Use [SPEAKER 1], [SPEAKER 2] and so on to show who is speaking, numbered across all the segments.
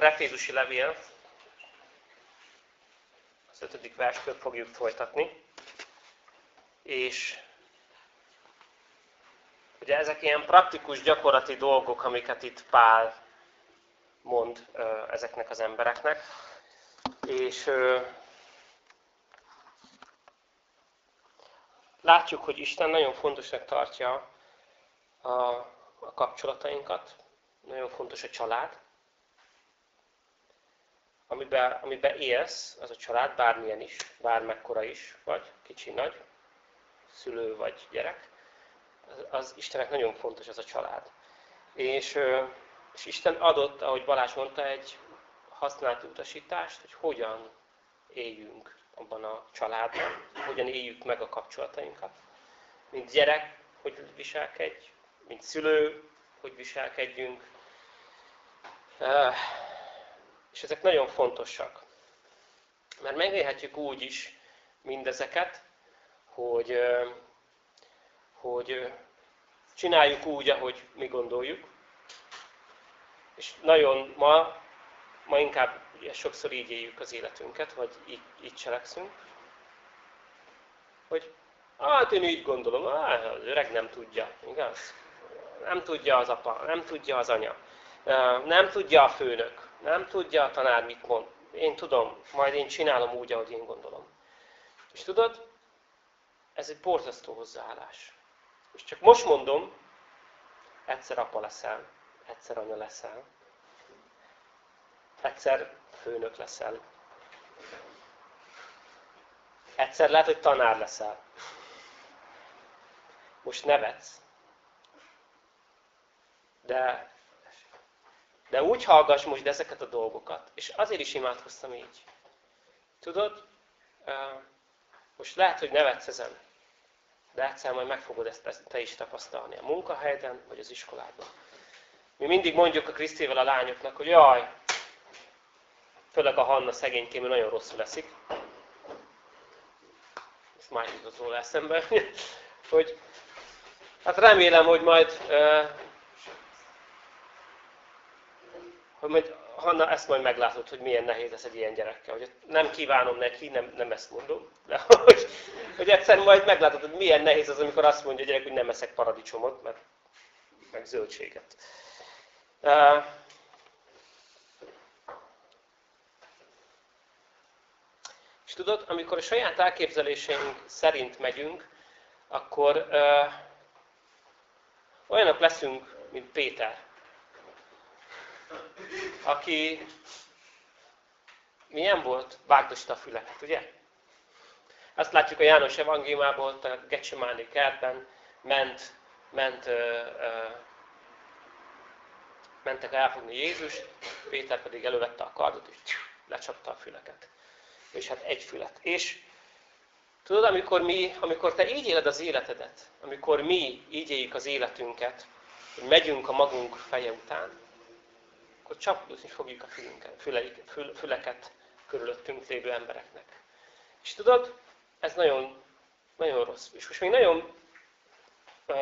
[SPEAKER 1] akkor Efézusi levél, az ötödik verskört fogjuk folytatni. És ugye ezek ilyen praktikus, gyakorlati dolgok, amiket itt Pál mond ezeknek az embereknek. És látjuk, hogy Isten nagyon fontosnak tartja a, a kapcsolatainkat, nagyon fontos a család. Amiben, amiben élsz, az a család, bármilyen is, bármekkora is vagy, kicsi, nagy, szülő vagy gyerek, az, az Istennek nagyon fontos az a család. És, és Isten adott, ahogy Balázs mondta, egy használati utasítást, hogy hogyan éljünk abban a családban, hogyan éljük meg a kapcsolatainkat. Mint gyerek, hogy viselkedj, mint szülő, hogy viselkedjünk. És ezek nagyon fontosak. Mert megélhetjük úgy is mindezeket, hogy, hogy csináljuk úgy, ahogy mi gondoljuk. És nagyon ma, ma inkább sokszor így éljük az életünket, vagy így, így cselekszünk. Hogy hát én így gondolom, ah, az öreg nem tudja, igaz? Nem tudja az apa, nem tudja az anya, nem tudja a főnök, nem tudja a tanár mit mond. Én tudom, majd én csinálom úgy, ahogy én gondolom. És tudod, ez egy borzasztó hozzáállás. És csak most mondom, egyszer apa leszel, egyszer anya leszel, egyszer főnök leszel, egyszer lehet, hogy tanár leszel. Most nevetsz, de, de úgy hallgass most ezeket a dolgokat. És azért is imádkoztam így. Tudod, most lehet, hogy nevetsz ezen, de egyszer majd meg fogod ezt te is tapasztalni a munkahelyeden, vagy az iskoládban. Mi mindig mondjuk a Krisztével a lányoknak, hogy jaj, főleg a Hanna szegénykém, nagyon rosszul leszik. Ezt már jutott róla eszembe. hogy hát remélem, hogy majd hogy majd Hanna, ezt majd meglátod, hogy milyen nehéz ez egy ilyen gyerekkel. Hogy nem kívánom neki, nem, nem ezt mondom, de hogy, hogy egyszer majd meglátod, hogy milyen nehéz az, amikor azt mondja a gyerek, hogy nem eszek paradicsomot, mert meg zöldséget. Uh, és tudod, amikor a saját elképzeléseink szerint megyünk, akkor uh, olyanok leszünk, mint Péter aki milyen volt? Vágdosta a füleket, ugye? Azt látjuk a János evangéliumából, a Gecsemáni kertben ment, ment, ö, ö, mentek elfogni Jézust, Péter pedig elővette a kardot, és lecsapta a füleket. És hát egy fület. És tudod, amikor, mi, amikor te így éled az életedet, amikor mi így éljük az életünket, hogy megyünk a magunk feje után, akkor csapdozni fogjuk a fülünket, füleik, fül, füleket körülöttünk lévő embereknek. És tudod, ez nagyon, nagyon rossz. És most még nagyon ö,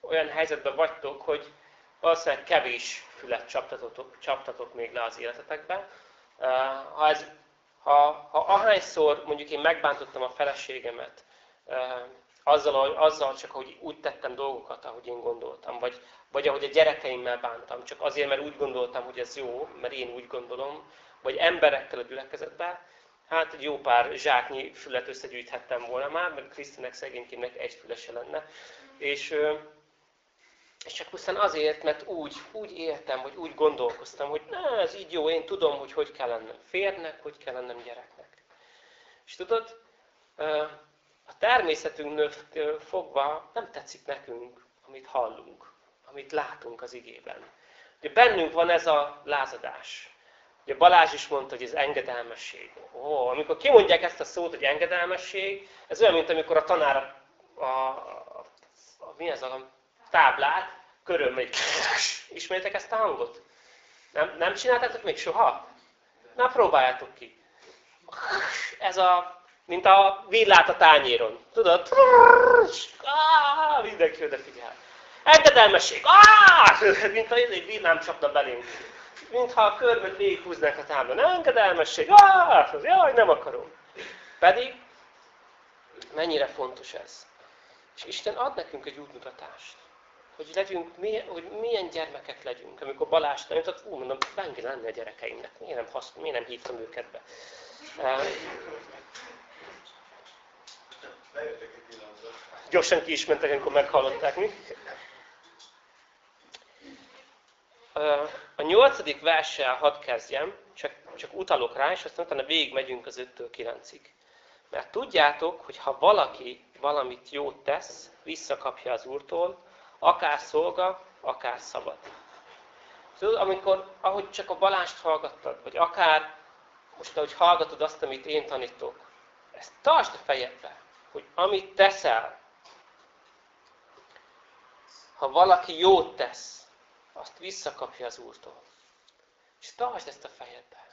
[SPEAKER 1] olyan helyzetben vagytok, hogy valószínűleg kevés fület csaptatok, csaptatok még le az életetekbe. Uh, ha, ez, ha, ha ahányszor mondjuk én megbántottam a feleségemet, uh, azzal, azzal csak, hogy úgy tettem dolgokat, ahogy én gondoltam, vagy, vagy ahogy a gyerekeimmel bántam, csak azért, mert úgy gondoltam, hogy ez jó, mert én úgy gondolom, vagy emberekkel a gyülekezetben, hát egy jó pár zsáknyi fület összegyűjthettem volna már, mert Krisztinek szegénykének egy fülese lenne. És, és csak pusztán azért, mert úgy, úgy éltem, vagy úgy gondolkoztam, hogy na, ez így jó, én tudom, hogy hogy kell lennem férnek, hogy kell lennem gyereknek. És tudod, a természetünknől fogva nem tetszik nekünk, amit hallunk, amit látunk az igében. Ugye bennünk van ez a lázadás. Ugye Balázs is mondta, hogy ez engedelmesség. Ó, amikor kimondják ezt a szót, hogy engedelmesség, ez olyan, mint amikor a tanár a, a, a, mi ez a táblát körül megy. Ismeritek ezt a hangot? Nem, nem csináltátok még soha? Na, próbáljátok ki. Ez a mint a villát a tányéron. Tudod? Ah, mindenki oda figyel. Engedelmesség! Ah! Mint a villám csapna belénk. mintha a körmöt végighúznák a táblán. Engedelmesség, ah, jaj, nem akarom. Pedig mennyire fontos ez. És Isten ad nekünk egy útmutatást. Hogy, legyünk, milyen, hogy milyen gyermekek legyünk. Amikor Balázs tanított, ú, mondom, bengi lenne a gyerekeimnek. Miért nem, hasz, miért nem hívtam őket be? Gyorsan ki is mentek, amikor meghallották mi. A nyolcadik verssel hadd kezdjem, csak, csak utalok rá, és aztán utána végig megyünk az 5-től 9-ig. Mert tudjátok, hogy ha valaki valamit jót tesz, visszakapja az Úrtól, akár szolga, akár szabad. Tudod, amikor, ahogy csak a Balást hallgattad, vagy akár most, ahogy hallgatod azt, amit én tanítok, ezt tartsd a fejedbe, hogy amit teszel, ha valaki jót tesz, azt visszakapja az Úrtól. És tartsd ezt a fejedbe.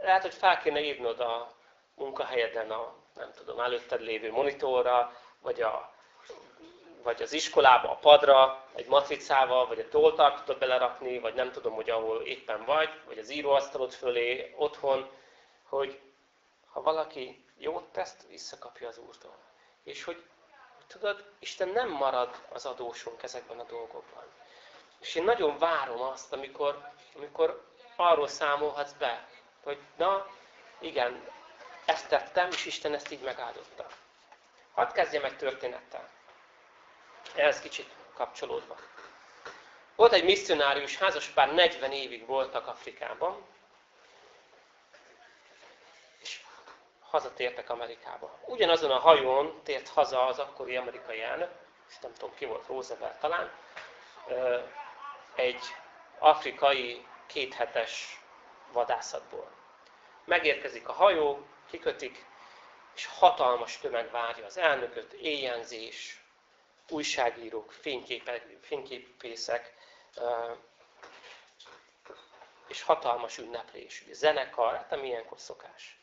[SPEAKER 1] Lehet, hogy fel kéne írnod a munkahelyeden a, nem tudom, előtted lévő monitorra, vagy, a, vagy az iskolába a padra, egy matricával, vagy a toltartót belerakni, vagy nem tudom, hogy ahol éppen vagy, vagy az íróasztalod fölé, otthon, hogy ha valaki jót tesz, visszakapja az Úrtól. És hogy tudod, Isten nem marad az adósunk ezekben a dolgokban. És én nagyon várom azt, amikor, amikor arról számolhatsz be, hogy na, igen, ezt tettem, és Isten ezt így megáldotta. Hadd kezdjem egy történettel. Ehhez kicsit kapcsolódva. Volt egy misszionárius házaspár, 40 évig voltak Afrikában, és hazatértek Amerikába. Ugyanazon a hajón tért haza az akkori amerikai elnök, és nem tudom ki volt, Roosevelt talán, egy afrikai kéthetes vadászatból. Megérkezik a hajó, kikötik, és hatalmas tömeg várja az elnököt, éjjelzés, újságírók, fényképészek, és hatalmas ünneplés, zenekar, hát nem ilyenkor szokás.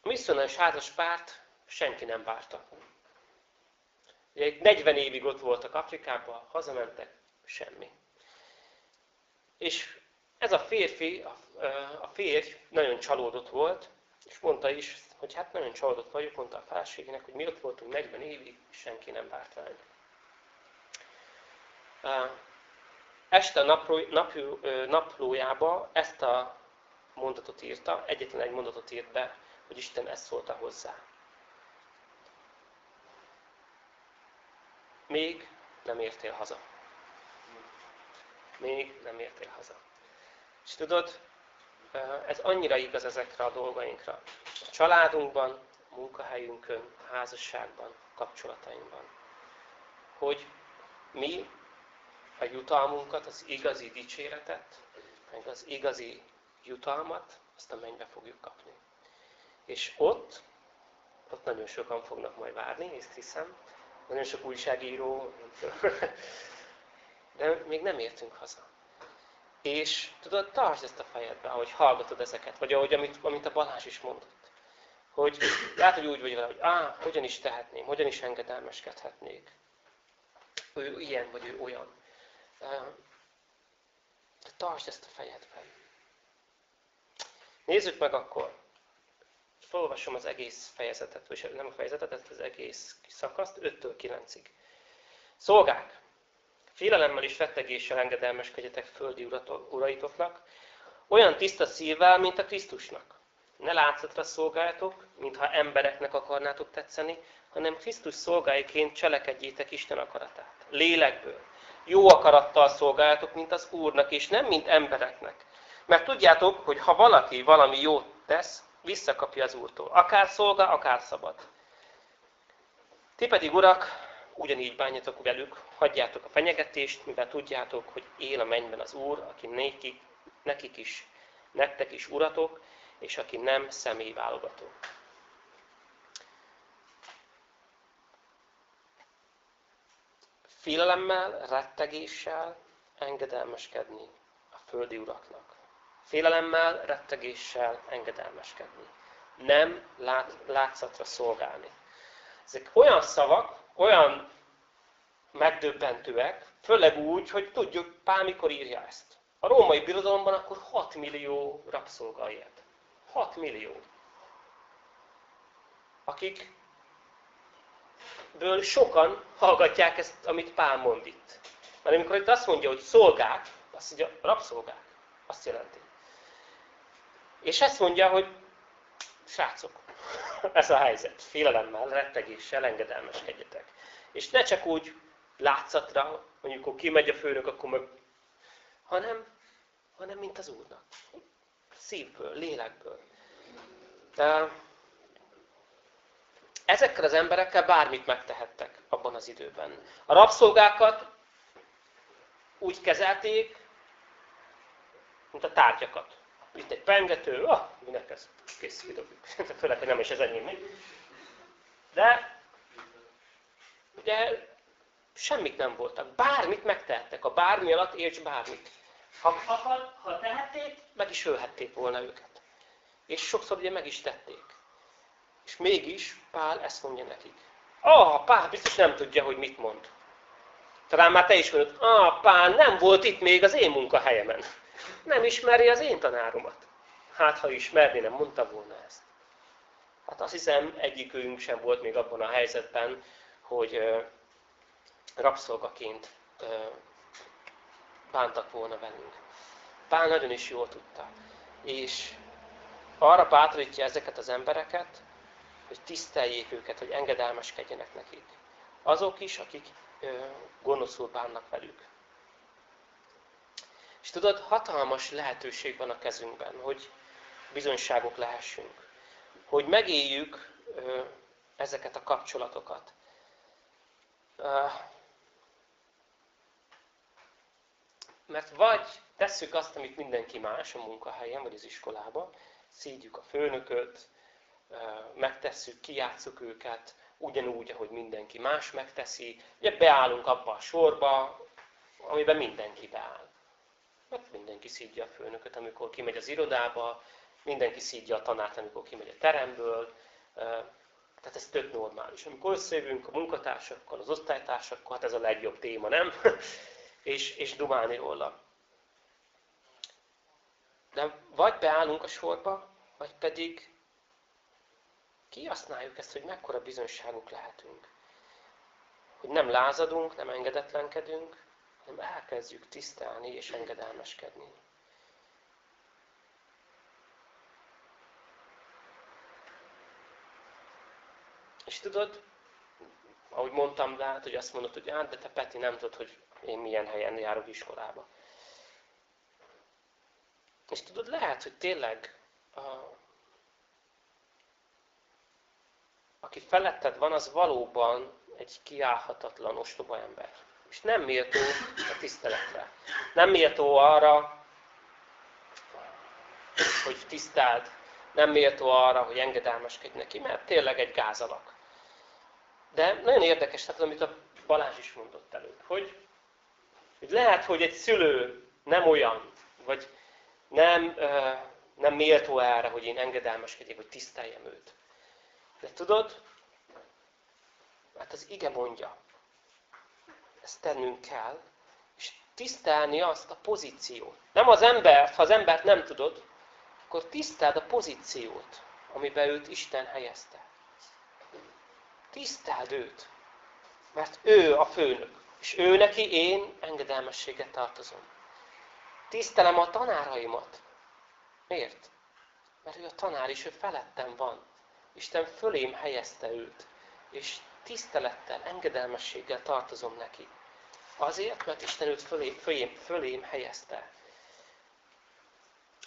[SPEAKER 1] A misszionális házas párt senki nem várta. Ugye 40 évig ott voltak Afrikában, hazamentek, semmi. És ez a férfi, a férj nagyon csalódott volt, és mondta is, hogy hát nagyon csalódott vagyok, mondta a feleségének, hogy mi ott voltunk 40 évig, senki nem várt ránk. Este a naplójába ezt a mondatot írta, egyetlen egy mondatot írt be, hogy Isten ezt szólta hozzá. Még nem értél haza. Még nem értél haza. És tudod, ez annyira igaz ezekre a dolgainkra. A családunkban, a munkahelyünkön, a házasságban, a kapcsolatainkban. Hogy mi a jutalmunkat, az igazi dicséretet, meg az igazi jutalmat, azt a mennybe fogjuk kapni. És ott, ott nagyon sokan fognak majd várni, ezt hiszem, nagyon sok újságíró, de még nem értünk haza. És tudod, tartsd ezt a fejedbe, ahogy hallgatod ezeket, vagy ahogy amit, amit a Balázs is mondott. Hogy lehet, hogy úgy vagy vele, hogy á, hogyan is tehetném, hogyan is engedelmeskedhetnék. Ő ilyen, vagy ő olyan. De tartsd ezt a fejedbe. Nézzük meg akkor. Felolvasom az egész fejezetet, vagy nem a fejezetet, az egész szakaszt, 5-től 9-ig. Szolgák! Félelemmel és rettegéssel engedelmeskedjetek földi uraitoknak, olyan tiszta szívvel, mint a Krisztusnak. Ne látszatra szolgáljatok, mintha embereknek akarnátok tetszeni, hanem Krisztus szolgáiként cselekedjétek Isten akaratát. Lélekből. Jó akarattal szolgáljatok, mint az Úrnak, és nem mint embereknek. Mert tudjátok, hogy ha valaki valami jót tesz, visszakapja az Úrtól. Akár szolga, akár szabad. Ti pedig, urak, ugyanígy bánjatok velük, hagyjátok a fenyegetést, mivel tudjátok, hogy él a mennyben az Úr, aki nekik, nekik is, nektek is uratok, és aki nem személyválogató. Félelemmel, rettegéssel engedelmeskedni a földi uraknak. Félelemmel, rettegéssel engedelmeskedni. Nem lát, látszatra szolgálni. Ezek olyan szavak, olyan megdöbbentőek, főleg úgy, hogy tudjuk Pál mikor írja ezt. A római birodalomban akkor 6 millió rabszolga élt. 6 millió. Akik ből sokan hallgatják ezt, amit Pál mond itt. Mert amikor itt azt mondja, hogy szolgák, azt mondja, rabszolgák. Azt jelenti. És ezt mondja, hogy srácok, ez a helyzet, félelemmel, rettegéssel engedelmeskedjetek. És ne csak úgy látszatra, mondjuk, akkor kimegy a főnök, akkor meg, hanem, hanem mint az Úrnak. Szívből, lélekből. De ezekkel az emberekkel bármit megtehettek abban az időben. A rabszolgákat úgy kezelték, mint a tárgyakat. Itt egy pengető, ah, minek ez? Kész, kidobjuk. Főleg, hogy nem is ez enyém. De, ugye, semmit nem voltak. Bármit megtehettek. A bármi alatt érts bármit. Ha akar, ha tehették, meg is ölhették volna őket. És sokszor ugye meg is tették. És mégis Pál ezt mondja nekik. Ah, Pál biztos nem tudja, hogy mit mond. Talán már te is mondod, ah, Pál nem volt itt még az én munkahelyemen. Nem ismeri az én tanáromat. Hát, ha ismerné, nem mondta volna ezt. Hát azt hiszem, egyikünk sem volt még abban a helyzetben, hogy rabszolgaként bántak volna velünk. Pál nagyon is jól tudta. És arra bátorítja ezeket az embereket, hogy tiszteljék őket, hogy engedelmeskedjenek nekik. Azok is, akik gonoszul bánnak velük. És tudod, hatalmas lehetőség van a kezünkben, hogy bizonyságok lehessünk. Hogy megéljük ezeket a kapcsolatokat. Mert vagy tesszük azt, amit mindenki más a munkahelyen, vagy az iskolában, szídjuk a főnököt, megtesszük, kijátszuk őket, ugyanúgy, ahogy mindenki más megteszi. Ugye beállunk abba a sorba, amiben mindenki beáll. Mert mindenki szídja a főnököt, amikor kimegy az irodába, mindenki szídja a tanárt, amikor kimegy a teremből. Tehát ez tök normális. Amikor összejövünk a munkatársakkal, az osztálytársakkal, hát ez a legjobb téma, nem? és, és dumálni róla. De vagy beállunk a sorba, vagy pedig kihasználjuk ezt, hogy mekkora bizonyságuk lehetünk. Hogy nem lázadunk, nem engedetlenkedünk, hanem elkezdjük tisztelni és engedelmeskedni. És tudod, ahogy mondtam, lehet, hogy azt mondod, hogy hát, de te Peti nem tudod, hogy én milyen helyen járok iskolába. És tudod, lehet, hogy tényleg a, aki feletted van, az valóban egy kiállhatatlan ostoba ember. És nem méltó a tiszteletre. Nem méltó arra, hogy tiszteld, nem méltó arra, hogy engedelmeskedj neki, mert tényleg egy gázalak. De nagyon érdekes, tehát amit a Balázs is mondott előtt, hogy, hogy lehet, hogy egy szülő nem olyan, vagy nem, nem méltó erre, hogy én engedelmeskedjek, hogy tiszteljem őt. De tudod, hát az ige mondja, ezt tennünk kell, és tisztelni azt a pozíciót. Nem az embert, ha az embert nem tudod, akkor tiszteld a pozíciót, amiben őt Isten helyezte. Tiszteld őt, mert ő a főnök, és ő neki én engedelmességet tartozom. Tisztelem a tanáraimat. Miért? Mert ő a tanár is, ő felettem van. Isten fölém helyezte őt. És tisztelettel, engedelmességgel tartozom neki. Azért, mert Isten őt fölé, fölém, fölém helyezte.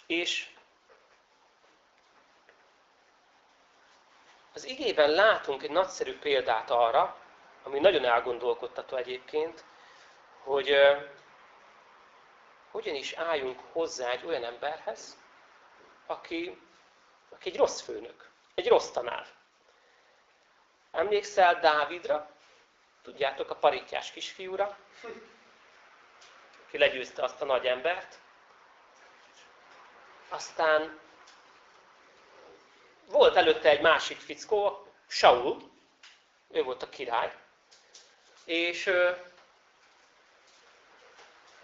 [SPEAKER 1] És az igében látunk egy nagyszerű példát arra, ami nagyon elgondolkodtató egyébként, hogy hogyan is álljunk hozzá egy olyan emberhez, aki, aki egy rossz főnök, egy rossz tanár. Emlékszel Dávidra? Tudjátok, a paritjás kisfiúra? Ki legyőzte azt a nagy embert. Aztán volt előtte egy másik fickó, Saul, ő volt a király, és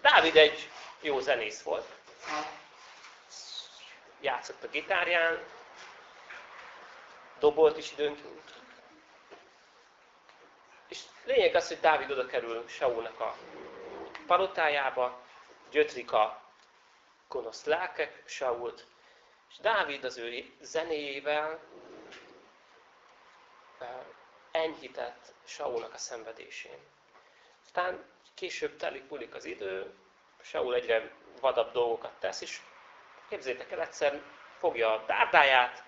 [SPEAKER 1] Dávid egy jó zenész volt. Játszott a gitárján, dobolt is időnként. Lényeg az, hogy Dávid oda kerül Saulnak a palotájába, gyötrik a gonosz lelkek Sault, és Dávid az ő zenéjével enyhített Saulnak a szenvedésén. Aztán később telik múlik az idő, Saul egyre vadabb dolgokat tesz, és képzétek el, egyszer fogja a dárdáját,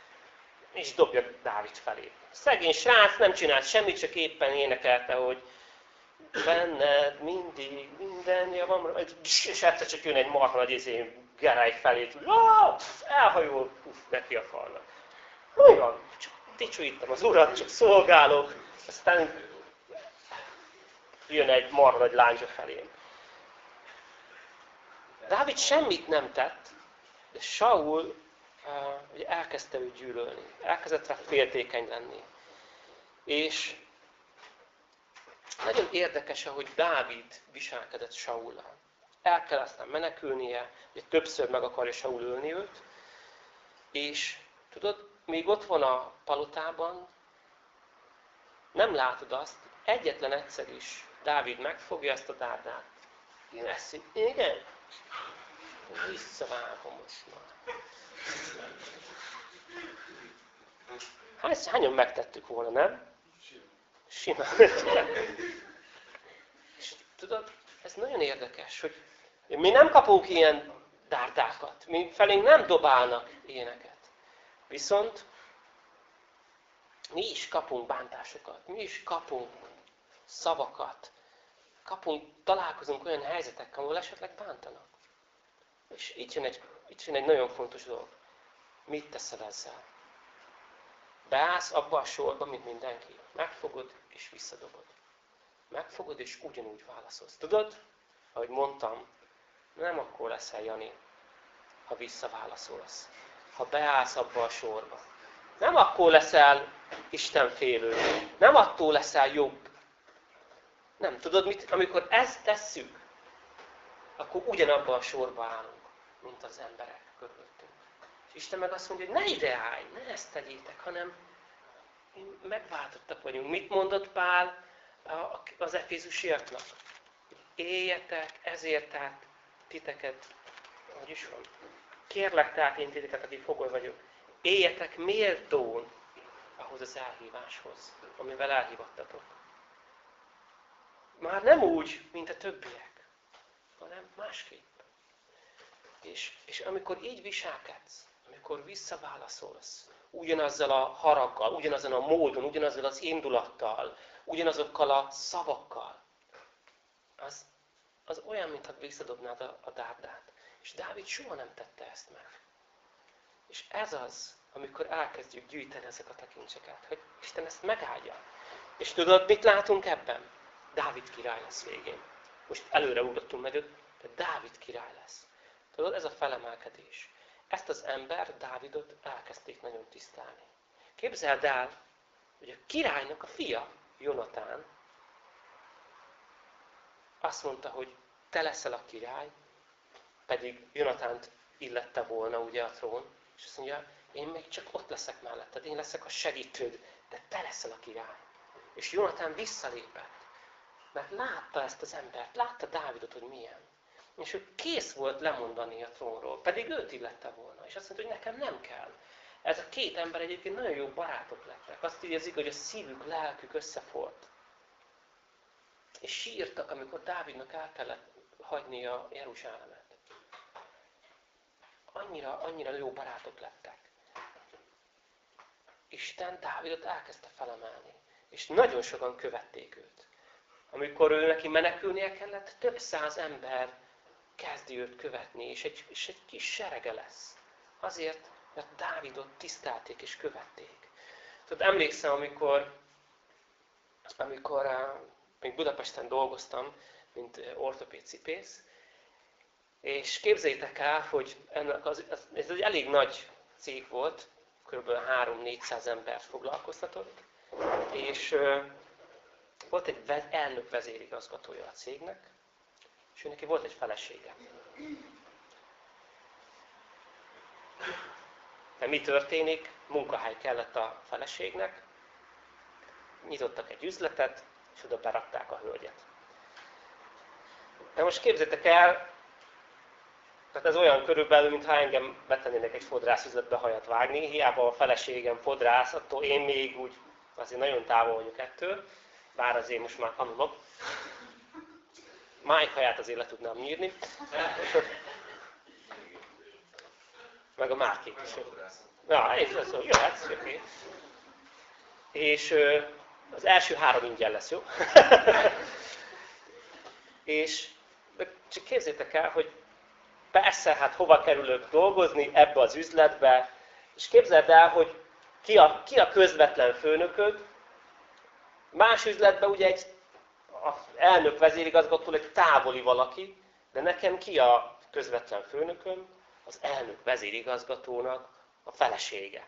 [SPEAKER 1] és dobja Dávid felé. Szegény srác nem csinált semmit, csak éppen énekelte, hogy benned mindig minden javam, és egyszer csak jön egy marha nagy izé, gerály felé, elhajol puf, neki a falnak. Olyan, csak dicsőítem az urat, csak szolgálok, aztán jön egy marha nagy lányzsa felém. Dávid semmit nem tett, de Saul uh, elkezdte őt gyűlölni, elkezdett rá féltékeny lenni. És nagyon érdekes, ahogy Dávid viselkedett Saullal. El kell aztán menekülnie, hogy többször meg akarja Saul ölni őt, és tudod, még ott van a palotában, nem látod azt, egyetlen egyszer is Dávid megfogja ezt a dárdát. Én ezt, igen? Visszavágom most már. Hát hányan megtettük volna, nem? Simán. És tudod, ez nagyon érdekes, hogy mi nem kapunk ilyen dárdákat. Mi felénk nem dobálnak ilyeneket. Viszont mi is kapunk bántásokat, mi is kapunk szavakat, kapunk, találkozunk olyan helyzetekkel, ahol esetleg bántanak. És itt jön egy, itt jön egy nagyon fontos dolog. Mit teszel ezzel? Beállsz abba a sorba, mint mindenki. Megfogod és visszadobod. Megfogod és ugyanúgy válaszolsz. Tudod, ahogy mondtam, nem akkor leszel Jani, ha visszaválaszolsz. Ha beállsz abba a sorba. Nem akkor leszel Isten félő. Nem attól leszel jobb. Nem, tudod mit? Amikor ezt tesszük, akkor ugyanabban a sorba állunk, mint az emberek körülöttünk. És Isten meg azt mondja, hogy ne ide állj, ne ezt tegyétek, hanem megváltottak vagyunk. Mit mondott Pál az efézusiaknak? Éljetek ezért tehát titeket, hogy is van, kérlek tehát én titeket, aki fogoly vagyok, éljetek méltón ahhoz az elhíváshoz, amivel elhívattatok. Már nem úgy, mint a többiek, hanem másképp. És, és amikor így viselkedsz, amikor visszaválaszolsz, ugyanazzal a haraggal, ugyanazon a módon, ugyanazzal az indulattal, ugyanazokkal a szavakkal, az, az olyan, mintha visszadobnád a, a dárdát. És Dávid soha nem tette ezt meg. És ez az, amikor elkezdjük gyűjteni ezeket a kincseket, hogy Isten ezt megáldja. És tudod, mit látunk ebben? Dávid király lesz végén. Most előre ugrottunk meg, de Dávid király lesz. Tudod, ez a felemelkedés. Ezt az ember, Dávidot elkezdték nagyon tisztelni. Képzeld el, hogy a királynak a fia, Jonatán, azt mondta, hogy te leszel a király, pedig Jonatánt illette volna ugye a trón, és azt mondja, én még csak ott leszek melletted, én leszek a segítőd, de te leszel a király. És Jonatán visszalépett, mert látta ezt az embert, látta Dávidot, hogy milyen. És ő kész volt lemondani a trónról, pedig őt illette volna. És azt mondta, hogy nekem nem kell. Ez a két ember egyébként nagyon jó barátok lettek. Azt érzik, hogy a szívük, lelkük összefort. És sírtak, amikor Dávidnak el kellett hagyni a Jeruzsálemet. Annyira, annyira jó barátok lettek. Isten Dávidot elkezdte felemelni. És nagyon sokan követték őt. Amikor ő neki menekülnie kellett, több száz ember kezdi őt követni, és egy, és egy kis serege lesz. Azért, mert Dávidot tisztelték és követték. Tudod, emlékszem, amikor, amikor uh, még Budapesten dolgoztam, mint ortopéd cipész, és képzeljétek el, hogy ennek az, ez egy elég nagy cég volt, kb. 3-400 ember foglalkoztatott, és uh, volt egy elnök vezérigazgatója a cégnek, És ő neki volt egy felesége. De mi történik? Munkahely kellett a feleségnek, nyitottak egy üzletet, és oda berakták a hölgyet. De most képzétek el, tehát ez olyan körülbelül, mintha engem betennének egy fodrászüzletbe hajat vágni, hiába a feleségem fodrász, attól én még úgy azért nagyon távol vagyok ettől, bár azért most már tanulok. Máj haját azért le tudnám nyírni. Meg a márkét is. Ja, és az, jöhetsz, oké. És az első három ingyen lesz, jó? és csak képzétek el, hogy persze, hát hova kerülök dolgozni ebbe az üzletbe, és képzeld el, hogy ki a, ki a közvetlen főnököd, más üzletben ugye egy az elnök vezérigazgató egy távoli valaki, de nekem ki a közvetlen főnököm? Az elnök vezérigazgatónak a felesége.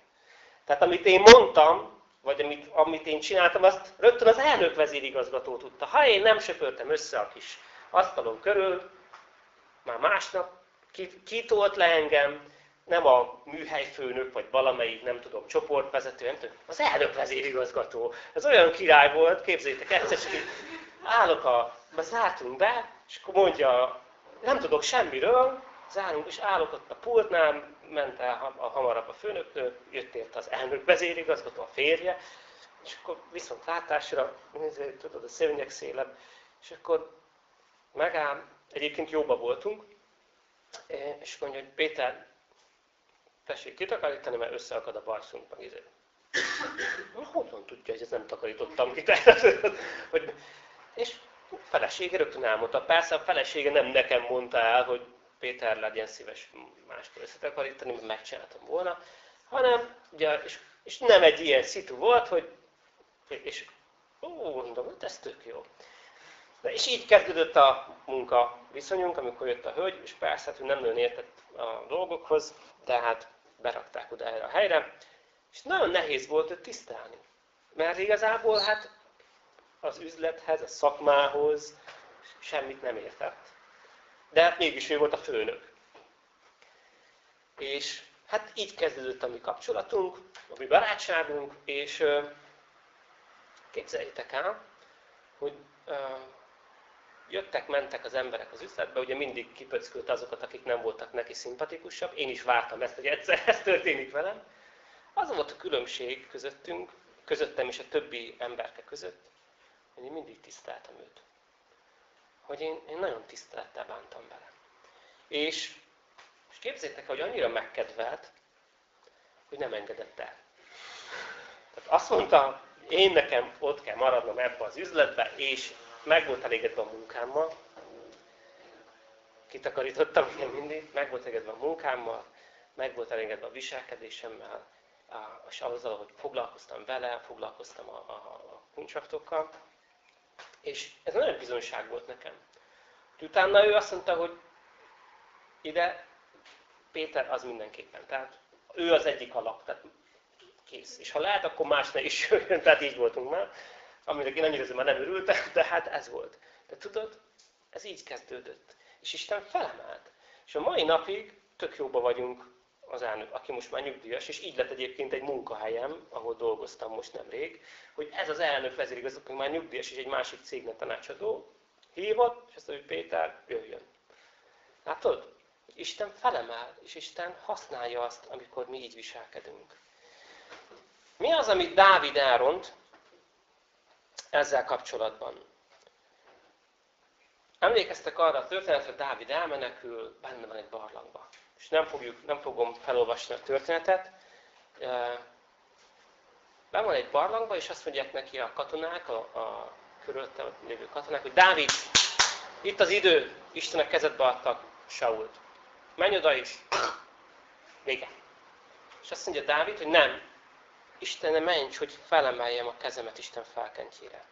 [SPEAKER 1] Tehát amit én mondtam, vagy amit, amit én csináltam, azt rögtön az elnök vezérigazgató tudta. Ha én nem söpörtem össze a kis asztalon körül, már másnap kitolt le engem, nem a műhelyfőnök, vagy valamelyik, nem tudom, csoportvezető, nem tudom, az elnök vezérigazgató. Ez olyan király volt, képzétek, egyszer csak így állok a, zártunk be, és akkor mondja, nem tudok semmiről, zárunk, és állok ott a pultnál, ment el a hamarabb a főnök, jött ért az elnök vezérigazgató, a férje, és akkor viszont látásra, tudod, a szőnyeg szélebb, és akkor megáll, egyébként jóba voltunk, és mondja, hogy Péter, tessék kitakarítani, mert összeakad a bajszunk, meg izé. Honnan tudja, hogy ezt nem takarítottam ki? hogy, és a felesége rögtön elmondta. Persze a felesége nem nekem mondta el, hogy Péter legyen szíves máskor összetakarítani, mert megcsináltam volna, hanem, ugye, és, és nem egy ilyen szitu volt, hogy, és ó, mondom, hát ez tök jó. De és így kezdődött a munka viszonyunk, amikor jött a hölgy, és persze, hát ő nem nagyon értett a dolgokhoz, de hát berakták oda erre a helyre, és nagyon nehéz volt őt tisztelni. Mert igazából hát az üzlethez, a szakmához semmit nem értett. De hát mégis ő volt a főnök. És hát így kezdődött a mi kapcsolatunk, a mi barátságunk, és képzeljétek el, hogy jöttek, mentek az emberek az üzletbe, ugye mindig kipöckült azokat, akik nem voltak neki szimpatikusabb. Én is vártam ezt, hogy egyszer ez történik velem. Az volt a különbség közöttünk, közöttem és a többi emberke között, hogy én mindig tiszteltem őt. Hogy én, én nagyon tisztelettel bántam vele. És, és képzétek hogy annyira megkedvelt, hogy nem engedett el. Tehát azt mondta, én nekem ott kell maradnom ebbe az üzletbe, és meg volt elégedve a munkámmal, kitakarítottam én mindig, meg volt elégedve a munkámmal, meg volt elégedve a viselkedésemmel, és azzal, hogy foglalkoztam vele, foglalkoztam a, a, a kuncsaktokkal, és ez nagyon bizonyság volt nekem. Utána ő azt mondta, hogy ide Péter az mindenképpen. Tehát ő az egyik alap, tehát kész. És ha lehet, akkor más ne is jöjjön, tehát így voltunk már amire én annyira már nem örültem, de hát ez volt. De tudod, ez így kezdődött. És Isten felemelt. És a mai napig tök jóba vagyunk az elnök, aki most már nyugdíjas, és így lett egyébként egy munkahelyem, ahol dolgoztam most nemrég, hogy ez az elnök vezérigazgató, már nyugdíjas, és egy másik cégnek tanácsadó, hívott, és azt mondja, hogy Péter, jöjjön. Látod? Isten felemel, és Isten használja azt, amikor mi így viselkedünk. Mi az, amit Dávid elront, ezzel kapcsolatban. Emlékeztek arra a történetre, hogy Dávid elmenekül, benne van egy barlangba. És nem, fogjuk, nem fogom felolvasni a történetet. Ben van egy barlangba, és azt mondják neki a katonák, a, a körülötte lévő katonák, hogy Dávid, itt az idő, Istenek kezedbe adtak Sault. Menj oda is. Vége. És azt mondja Dávid, hogy nem, Istenem, menj, hogy felemeljem a kezemet Isten felkentjére.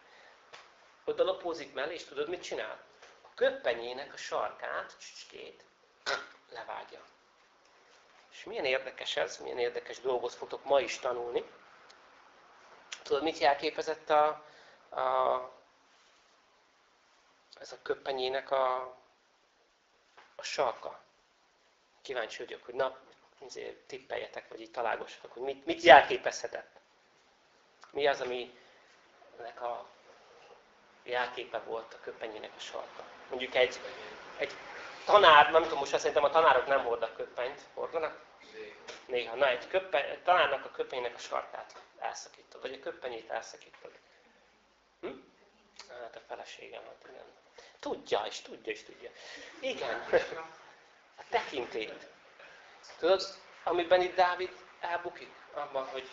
[SPEAKER 1] Oda lapózik mellé, és tudod, mit csinál? A köppenyének a sarkát, csicskét, levágja. És milyen érdekes ez, milyen érdekes dolgot fogtok ma is tanulni. Tudod, mit jelképezett a, a, ez a köppenyének a a sarka. Kíváncsi vagyok, hogy na, tippeljetek, vagy így találgossatok, hogy mit, mit jelképezhetett. Mi az, ami ennek a jelképe volt a köpenyének a sarka. Mondjuk egy, egy tanár, nem tudom, most azt szerintem a tanárok nem hordnak köpenyt. Hordanak? Néha. Na, egy, egy tanárnak a köpenyének a sarkát elszakítod, vagy a köpenyét elszakítod. Hm? Hát a feleségem, hát igen. Tudja, és tudja, és tudja. Igen. A tekintét. Tudod, amiben itt Dávid elbukik? Abban, hogy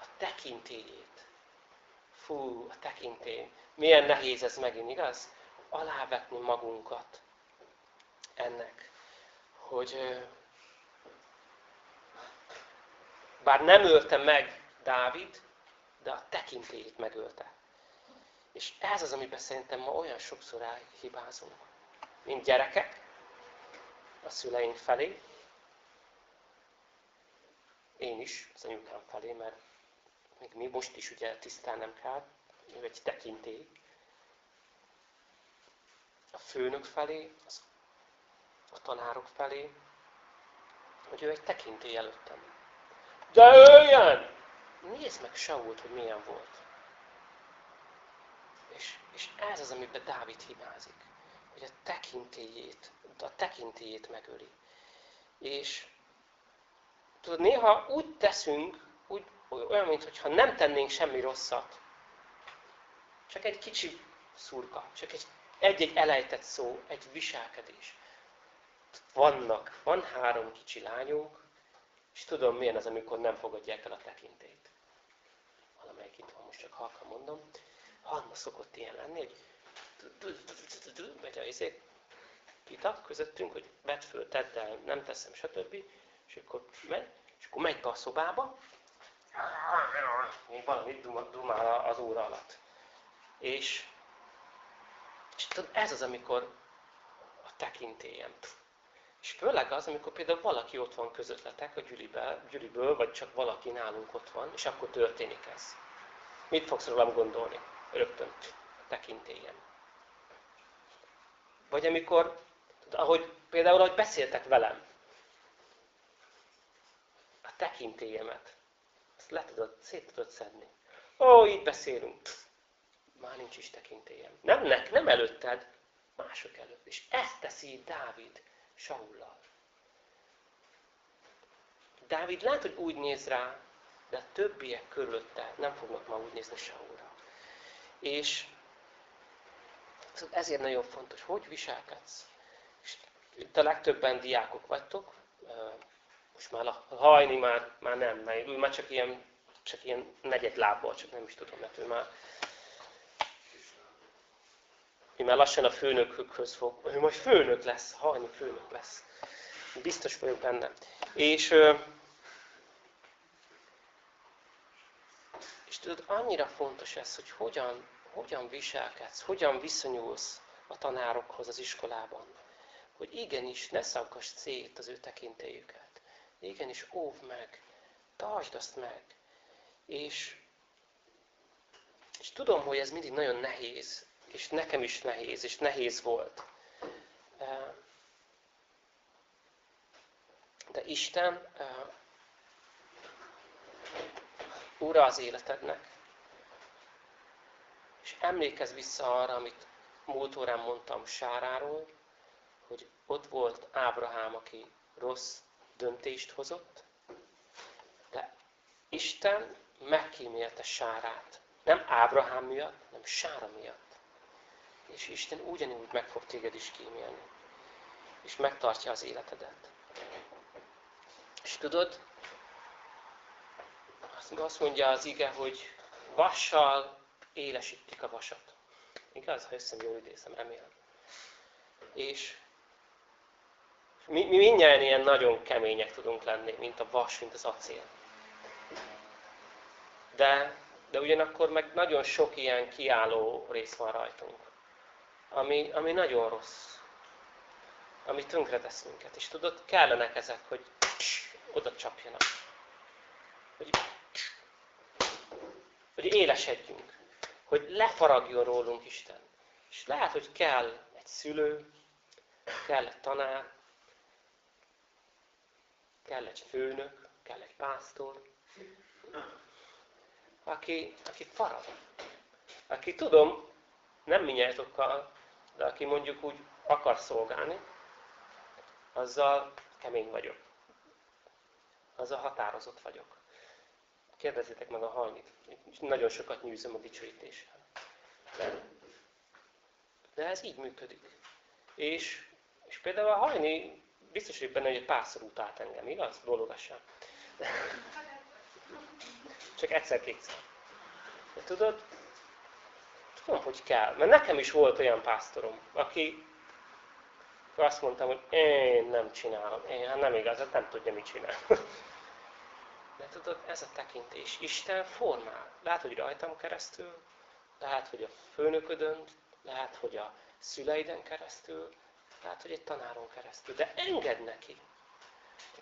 [SPEAKER 1] a tekintélyét. Fú, a tekintély. Milyen nehéz ez megint, igaz? Alávetni magunkat ennek. Hogy bár nem ölte meg Dávid, de a tekintélyét megölte. És ez az, amiben szerintem ma olyan sokszor elhibázunk. Mint gyerekek, a szüleink felé, én is az anyukám felé, mert még mi most is ugye tisztán nem kell, ő egy tekintély. A főnök felé, az, a tanárok felé, hogy ő egy tekintély előttem. De öljen! Nézd meg Sault, hogy milyen volt. És, és ez az, amiben Dávid hibázik. Hogy a tekintélyét, a tekintélyét megöli. És tudod, néha úgy teszünk, úgy, olyan, mintha nem tennénk semmi rosszat. Csak egy kicsi szurka, csak egy, egy-egy elejtett szó, egy viselkedés. Vannak, van három kicsi lányunk, és tudom, milyen az, amikor nem fogadják el a tekintélyt. Valamelyik itt van, most csak halkan mondom. Hanna szokott ilyen lenni, hogy megy a izé, vita közöttünk, hogy vedd föl, tedd el, nem teszem, stb. És akkor megy, és akkor megy be a szobába, még valamit dumál az óra alatt. És, és tudod, ez az, amikor a tekintélyem. És főleg az, amikor például valaki ott van közöttletek a gyűliből, gyűliből, vagy csak valaki nálunk ott van, és akkor történik ez. Mit fogsz rólam gondolni? Rögtön a tekintélyem. Vagy amikor, ahogy például, ahogy beszéltek velem, tekintélyemet, azt le tudod, szét tudod szedni. Ó, így beszélünk. Pff, már nincs is tekintélyem. Nem, nek, nem előtted, mások előtt. És ezt teszi Dávid Saullal. Dávid lehet, hogy úgy néz rá, de a többiek körülötte nem fognak ma úgy nézni Saulra. És ezért nagyon fontos, hogy viselkedsz. És itt a legtöbben diákok vagytok, most már a hajni már, már nem, mert ő már csak ilyen, csak ilyen negyed lábbal, csak nem is tudom, mert ő már ő már lassan a főnökhöz fog, ő majd főnök lesz, hajni főnök lesz. Biztos vagyok benne. És, és tudod, annyira fontos ez, hogy hogyan, hogyan viselkedsz, hogyan viszonyulsz a tanárokhoz az iskolában. Hogy igenis ne szaggass szét az ő tekintélyüket. Igenis óv meg, tartsd azt meg. És, és tudom, hogy ez mindig nagyon nehéz, és nekem is nehéz, és nehéz volt. De Isten Ura az életednek. És emlékezz vissza arra, amit múlt órán mondtam Sáráról, hogy ott volt Ábrahám, aki rossz döntést hozott, de Isten megkímélte Sárát. Nem Ábrahám miatt, hanem Sára miatt. És Isten ugyanúgy meg fog téged is kímélni. És megtartja az életedet. És tudod, azt mondja az ige, hogy vassal élesítik a vasat. Igaz? Ha összem jól idézem, remélem. És mi, mi mindjárt ilyen nagyon kemények tudunk lenni, mint a vas, mint az acél. De, de ugyanakkor meg nagyon sok ilyen kiálló rész van rajtunk ami, ami nagyon rossz. Ami tönkretesz minket. És tudod, kellenek ezek, hogy oda csapjanak. Hogy, hogy élesedjünk. Hogy lefaragjon rólunk Isten. És lehet, hogy kell egy szülő, kell egy tanár, kell egy főnök, kell egy pásztor, aki, aki farag. Aki tudom, nem minnyájatokkal, de aki mondjuk úgy akar szolgálni, azzal kemény vagyok. Azzal határozott vagyok. Kérdezzétek meg a halmit. Nagyon sokat nyűzöm a dicsőítéssel. De, de ez így működik. És, és például a hajni biztos, hogy benne, hogy egy párszor utált engem, igaz? Bólogassam. Csak egyszer-kétszer. De tudod, tudom, hogy kell. Mert nekem is volt olyan pásztorom, aki azt mondtam, hogy én nem csinálom. Én, hát nem igaz, hát nem tudja, mit csinál. De tudod, ez a tekintés. Isten formál. Lehet, hogy rajtam keresztül, lehet, hogy a főnöködön, lehet, hogy a szüleiden keresztül, lehet, hogy egy tanáron keresztül. De engedd neki.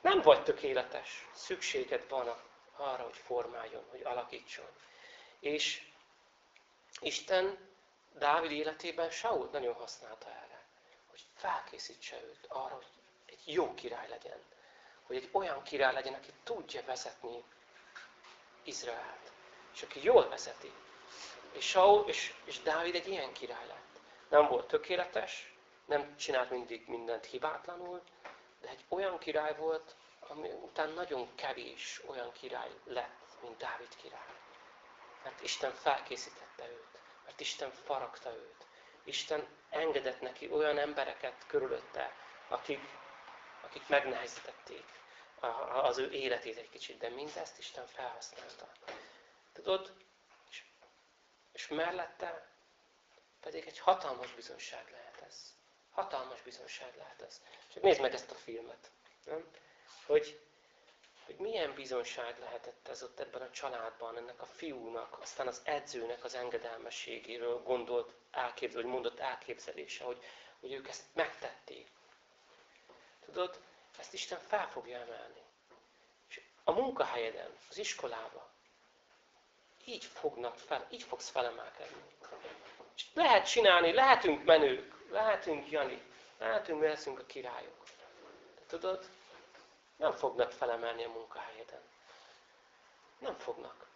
[SPEAKER 1] Nem vagy tökéletes. Szükséged van arra, hogy formáljon, hogy alakítson. És Isten Dávid életében Saul nagyon használta erre, hogy felkészítse őt arra, hogy egy jó király legyen. Hogy egy olyan király legyen, aki tudja vezetni Izraelt. És aki jól vezeti. És Saul és, és Dávid egy ilyen király lett. Nem volt tökéletes, nem csinált mindig mindent hibátlanul, de egy olyan király volt, ami után nagyon kevés olyan király lett, mint Dávid király. Mert Isten felkészítette őt. Mert Isten faragta őt. Isten engedett neki olyan embereket körülötte, akik, akik megnehezítették az ő életét egy kicsit, de mindezt Isten felhasználta. Tudod, és, és mellette pedig egy hatalmas bizonság lehet ez. Hatalmas lehet ez. És nézd meg ezt a filmet. Nem? Hogy, hogy milyen bizonság lehetett ez ott ebben a családban, ennek a fiúnak, aztán az edzőnek az engedelmességéről gondolt elképzel, hogy mondott elképzelése, hogy, hogy ők ezt megtették. Tudod, ezt Isten fel fogja emelni. És a munkahelyeden, az iskolába, így fognak fel, így fogsz felemelkedni. És lehet csinálni, lehetünk menők, lehetünk Jani, lehetünk, mi leszünk a királyok. De tudod, nem fognak felemelni a munkahelyeden. Nem fognak.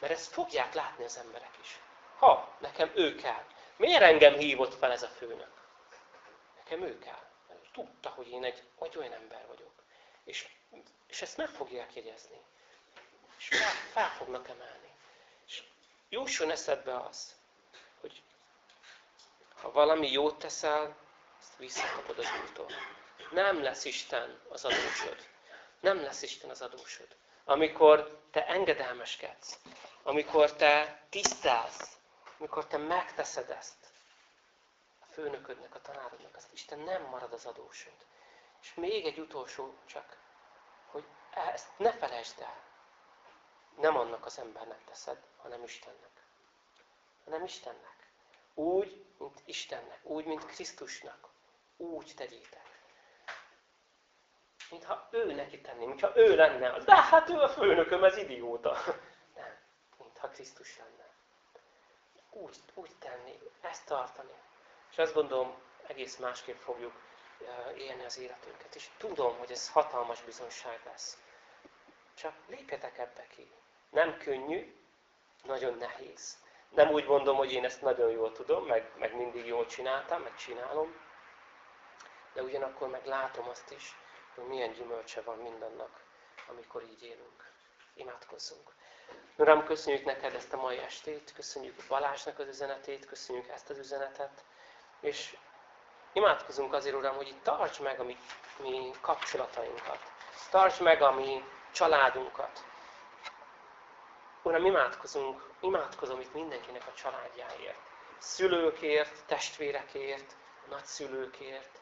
[SPEAKER 1] Mert ezt fogják látni az emberek is. Ha, nekem ő kell. Miért engem hívott fel ez a főnök? Nekem ő kell. Mert tudta, hogy én egy, egy olyan ember vagyok. És, és ezt meg fogják jegyezni. És fel, fel fognak emelni. És jusson eszedbe az, hogy ha valami jót teszel, azt visszakapod az úton. Nem lesz Isten az adósod. Nem lesz Isten az adósod. Amikor te engedelmeskedsz, amikor te tisztelsz, amikor te megteszed ezt, a főnöködnek, a tanárodnak, azt Isten nem marad az adósod. És még egy utolsó csak, hogy ezt ne felejtsd el. Nem annak az embernek teszed, hanem Istennek. Hanem Istennek. Úgy, mint Istennek. Úgy, mint Krisztusnak. Úgy tegyétek mintha ő neki tenné, mintha ő lenne. De hát ő a főnököm, ez idióta. Nem, mintha Krisztus lenne. Úgy, úgy tenni, ezt tartani. És azt gondolom, egész másképp fogjuk élni az életünket. És tudom, hogy ez hatalmas bizonság lesz. Csak lépjetek ebbe ki. Nem könnyű, nagyon nehéz. Nem úgy mondom, hogy én ezt nagyon jól tudom, meg, meg mindig jól csináltam, meg csinálom, de ugyanakkor meg látom azt is, hogy milyen gyümölcse van mindannak, amikor így élünk. Imádkozzunk. Uram, köszönjük neked ezt a mai estét, köszönjük Balázsnak az üzenetét, köszönjük ezt az üzenetet, és imádkozunk azért, Uram, hogy itt tarts meg a mi, mi kapcsolatainkat, tarts meg a mi családunkat. Uram, imádkozunk, imádkozom itt mindenkinek a családjáért. Szülőkért, testvérekért, nagyszülőkért,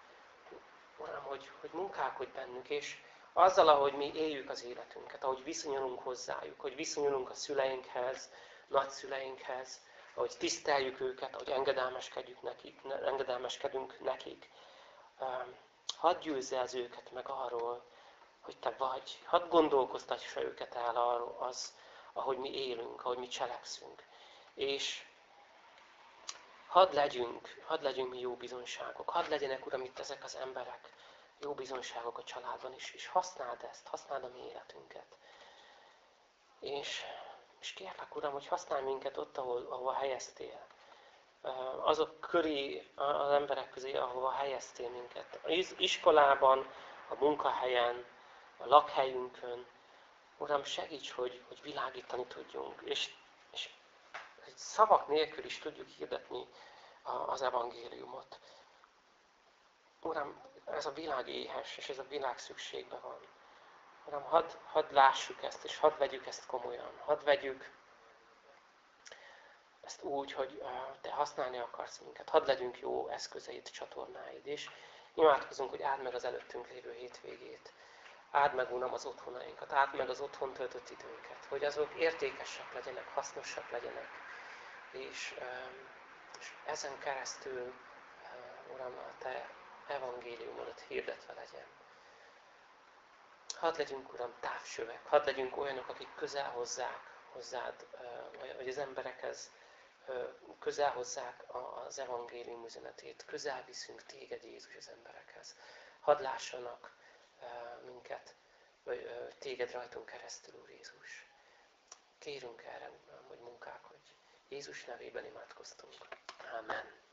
[SPEAKER 1] Uram, hogy, hogy munkálkodj bennünk, és azzal, ahogy mi éljük az életünket, ahogy viszonyulunk hozzájuk, hogy viszonyulunk a szüleinkhez, nagyszüleinkhez, ahogy tiszteljük őket, ahogy engedelmeskedjük nekik, engedelmeskedünk nekik. Hadd győzze az őket meg arról, hogy te vagy. Hadd gondolkoztassa őket el arról az, ahogy mi élünk, ahogy mi cselekszünk. És hadd legyünk, hadd legyünk mi jó bizonyságok, hadd legyenek, Uram, itt ezek az emberek, jó bizonyságok a családban is, és használd ezt, használd a mi életünket. És, és kérlek, Uram, hogy használj minket ott, ahol, ahol helyeztél. Azok köré, az emberek közé, ahova helyeztél minket. Az iskolában, a munkahelyen, a lakhelyünkön. Uram, segíts, hogy, hogy világítani tudjunk, és, és szavak nélkül is tudjuk hirdetni az evangéliumot. Uram, ez a világ éhes, és ez a világ szükségben van. Uram, hadd, hadd lássuk ezt, és hadd vegyük ezt komolyan. Hadd vegyük ezt úgy, hogy Te használni akarsz minket. Hadd legyünk jó eszközeid, csatornáid. És imádkozunk, hogy áld meg az előttünk lévő hétvégét. Áld meg, Uram, az otthonainkat, áld meg az otthon töltött időnket, hogy azok értékesek legyenek, hasznosak legyenek. És, és ezen keresztül, Uram, a Te evangéliumodat hirdetve legyen. Hadd legyünk, Uram, távsövek, hadd legyünk olyanok, akik közel hozzák hozzád, vagy az emberekhez közel hozzák az evangélium üzenetét, közel viszünk téged, Jézus, az emberekhez. Hadd lássanak minket, vagy téged rajtunk keresztül, Úr Jézus. Kérünk erre, hogy munkálkodj. Jézus nevében imádkoztunk. Amen.